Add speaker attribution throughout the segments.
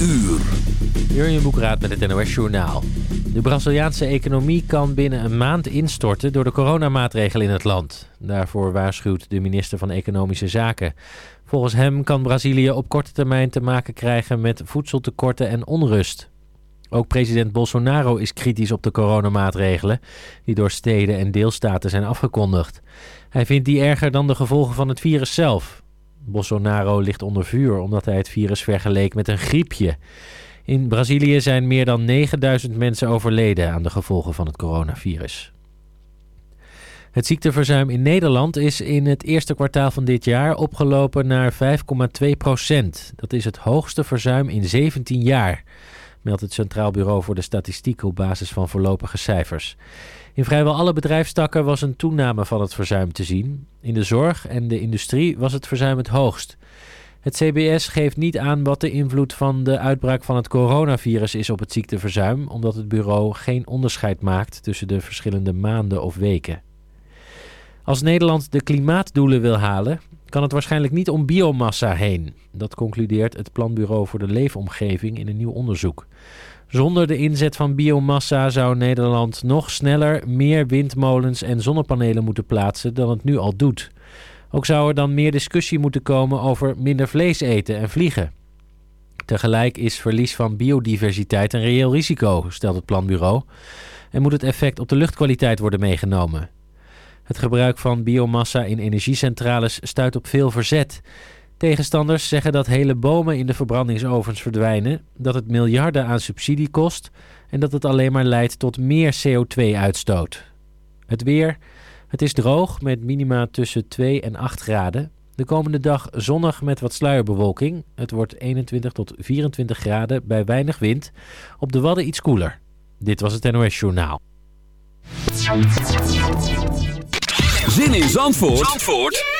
Speaker 1: uur.
Speaker 2: Jurjen Boekraat met het NOS Journaal. De Braziliaanse economie kan binnen een maand instorten door de coronamaatregelen in het land. Daarvoor waarschuwt de minister van Economische Zaken. Volgens hem kan Brazilië op korte termijn te maken krijgen met voedseltekorten en onrust. Ook president Bolsonaro is kritisch op de coronamaatregelen die door steden en deelstaten zijn afgekondigd. Hij vindt die erger dan de gevolgen van het virus zelf. Bolsonaro ligt onder vuur omdat hij het virus vergeleek met een griepje. In Brazilië zijn meer dan 9000 mensen overleden aan de gevolgen van het coronavirus. Het ziekteverzuim in Nederland is in het eerste kwartaal van dit jaar opgelopen naar 5,2 procent. Dat is het hoogste verzuim in 17 jaar, meldt het Centraal Bureau voor de Statistiek op basis van voorlopige cijfers. In vrijwel alle bedrijfstakken was een toename van het verzuim te zien. In de zorg en de industrie was het verzuim het hoogst. Het CBS geeft niet aan wat de invloed van de uitbraak van het coronavirus is op het ziekteverzuim, omdat het bureau geen onderscheid maakt tussen de verschillende maanden of weken. Als Nederland de klimaatdoelen wil halen, kan het waarschijnlijk niet om biomassa heen. Dat concludeert het Planbureau voor de Leefomgeving in een nieuw onderzoek. Zonder de inzet van biomassa zou Nederland nog sneller meer windmolens en zonnepanelen moeten plaatsen dan het nu al doet. Ook zou er dan meer discussie moeten komen over minder vlees eten en vliegen. Tegelijk is verlies van biodiversiteit een reëel risico, stelt het planbureau, en moet het effect op de luchtkwaliteit worden meegenomen. Het gebruik van biomassa in energiecentrales stuit op veel verzet. Tegenstanders zeggen dat hele bomen in de verbrandingsovens verdwijnen, dat het miljarden aan subsidie kost en dat het alleen maar leidt tot meer CO2-uitstoot. Het weer. Het is droog met minima tussen 2 en 8 graden. De komende dag zonnig met wat sluierbewolking. Het wordt 21 tot 24 graden bij weinig wind. Op de Wadden iets koeler. Dit was het NOS Journaal.
Speaker 1: Zin in Zandvoort, Zandvoort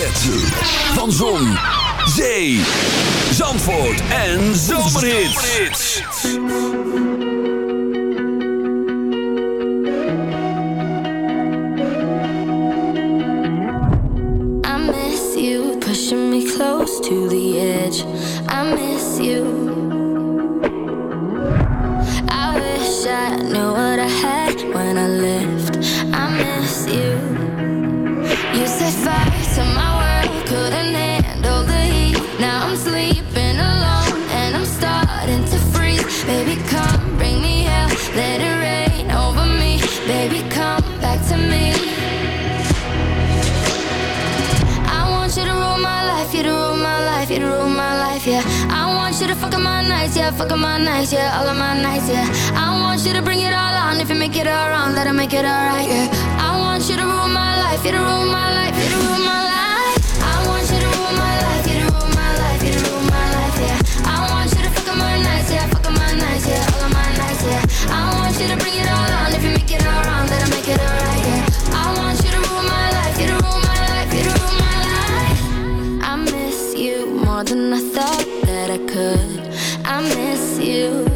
Speaker 1: Hoofdletter
Speaker 3: more than I thought that I could. I miss you.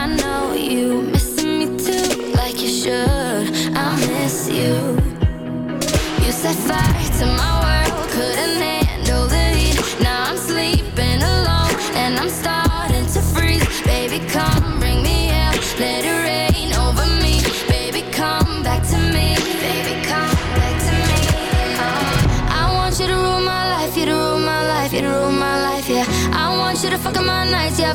Speaker 3: I know you missing me too, like you should. I miss you. You set fire to my world, couldn't handle the heat. Now I'm sleeping alone and I'm starting to freeze. Baby, come bring me out, let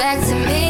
Speaker 3: back to me.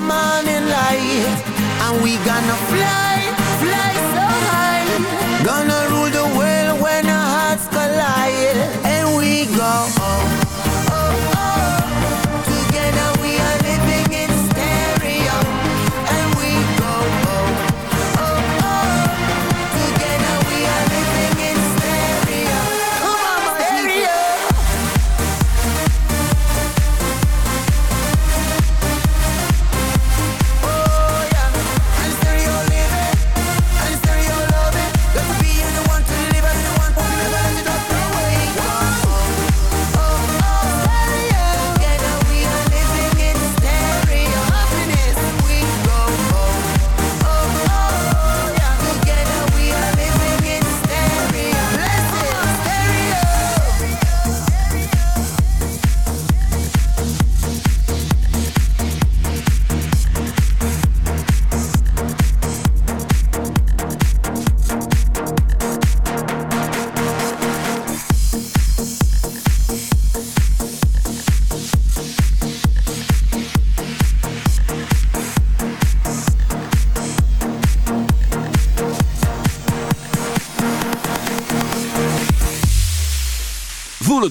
Speaker 4: morning light And we gonna fly, fly so high. Gonna rule the world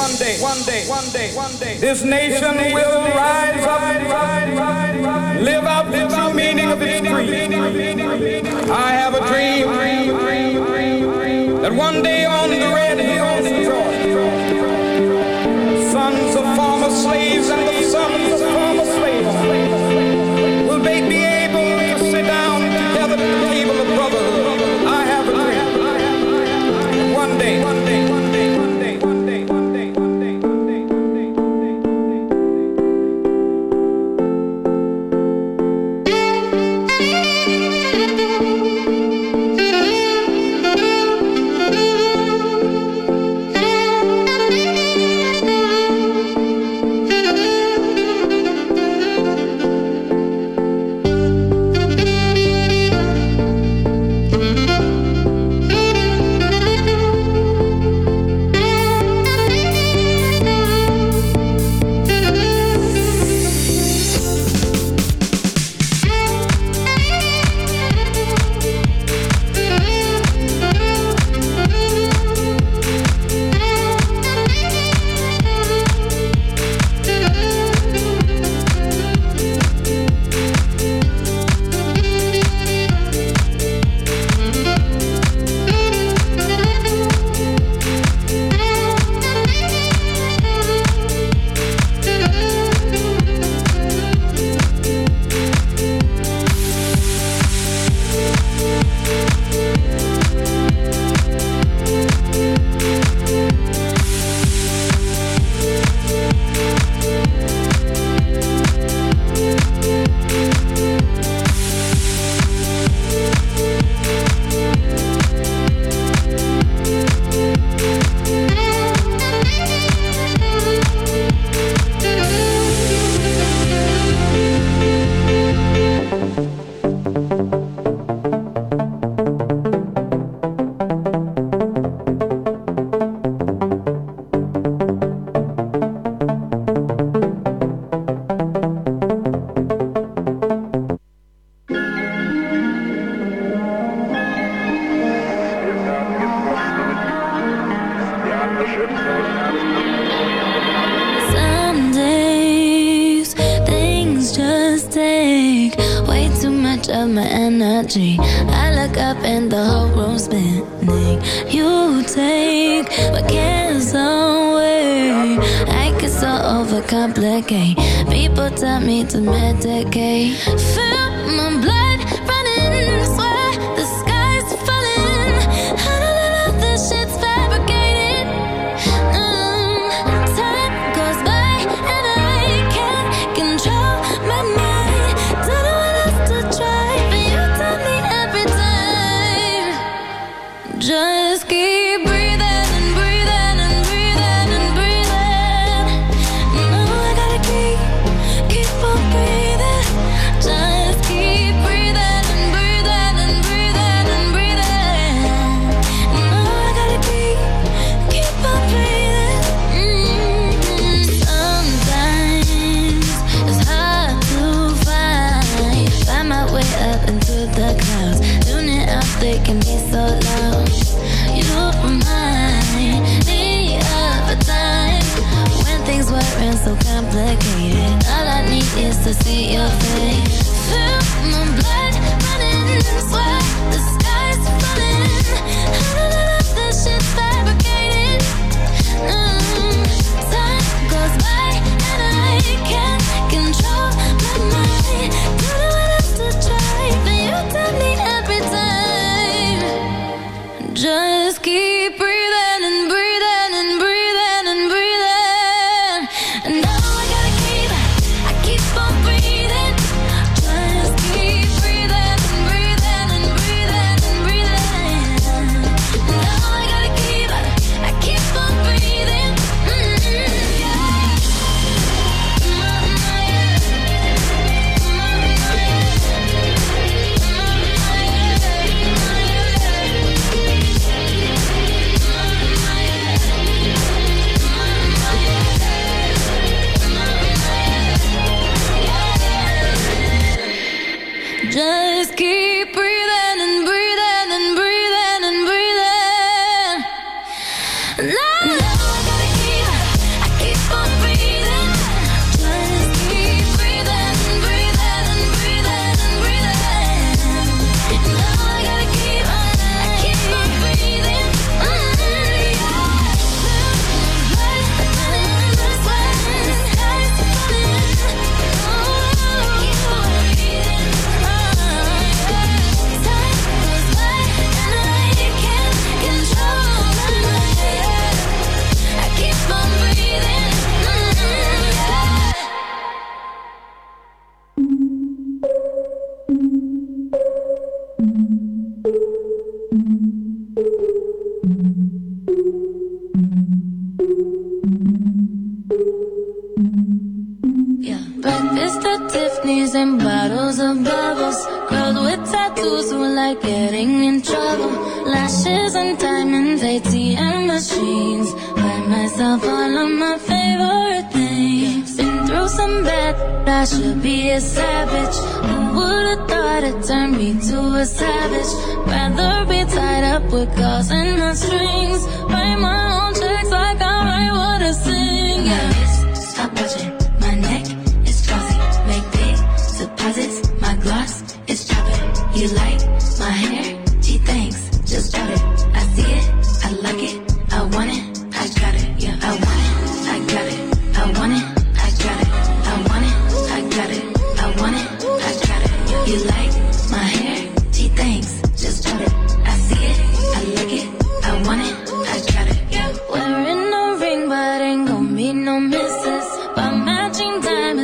Speaker 5: one day,
Speaker 6: one day, one day, one day, this nation will rise up, live out the meaning of its creed. I have a dream. That one day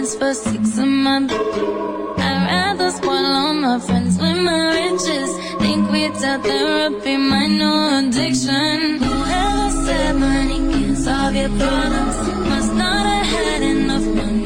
Speaker 6: friends for six a month. I'd rather all my friends with my riches. Think without therapy, my new addiction. Whoever said money can solve your problems must not have had enough money.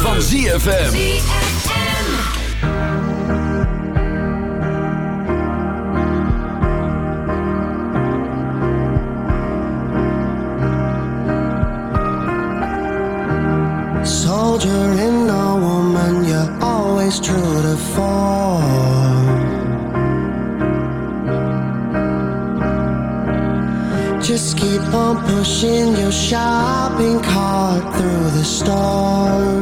Speaker 1: van ZFM.
Speaker 7: Soldier in a woman, you're always true to form. Just keep on pushing, your shopping cart through the storm.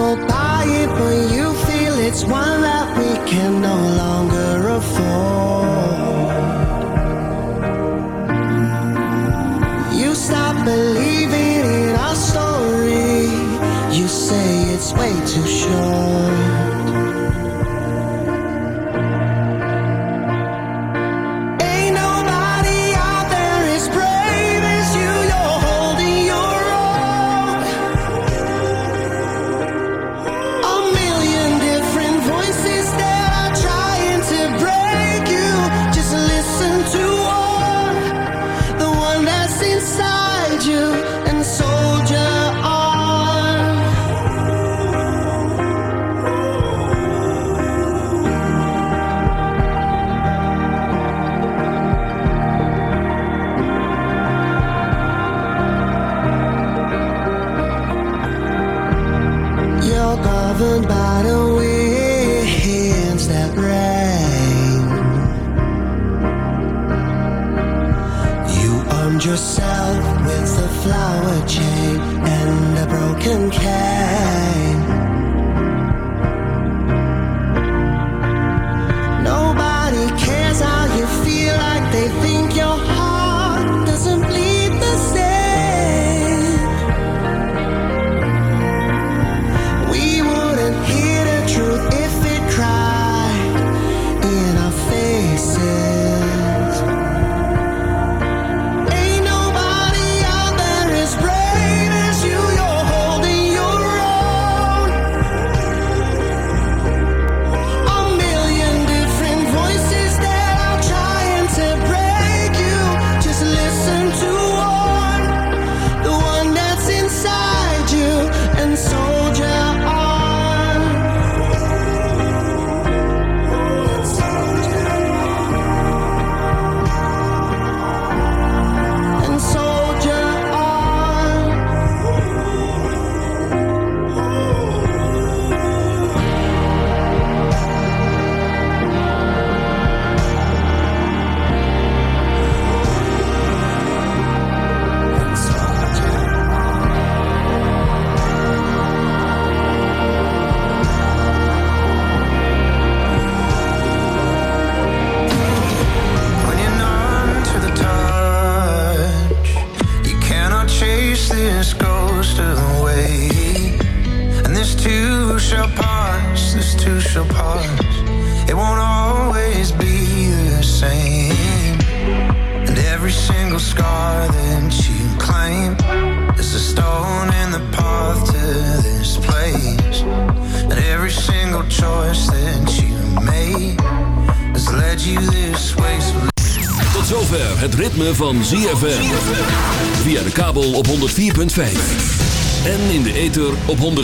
Speaker 7: people buy it when you feel it's one